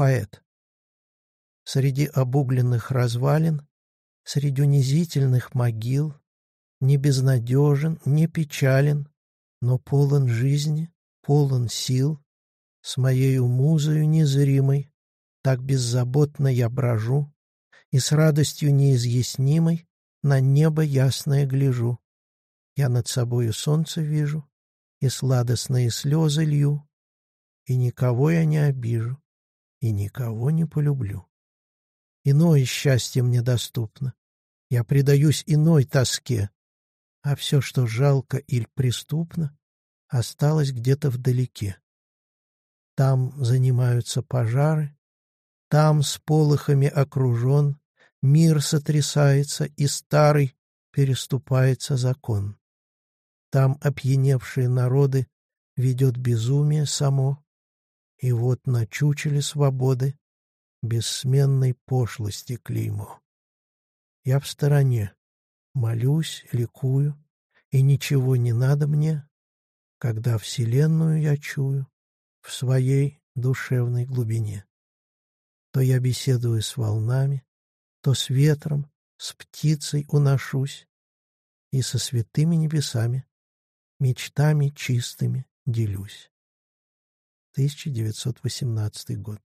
Поэт. Среди обугленных развалин, Среди унизительных могил, Не безнадежен, не печален, Но полон жизни, полон сил, С моею музою незримой Так беззаботно я брожу, И с радостью неизъяснимой На небо ясное гляжу. Я над собою солнце вижу, И сладостные слезы лью, И никого я не обижу, И никого не полюблю. Иное счастье мне доступно. Я предаюсь иной тоске, а все, что жалко или преступно, осталось где-то вдалеке. Там занимаются пожары, там с полохами окружен, мир сотрясается, и старый переступается закон. Там опьяневшие народы ведет безумие само, и вот на чучеле свободы бессменной пошлости клеймо. Я в стороне, молюсь, ликую, и ничего не надо мне, когда Вселенную я чую в своей душевной глубине. То я беседую с волнами, то с ветром, с птицей уношусь, и со святыми небесами мечтами чистыми делюсь. 1918 год.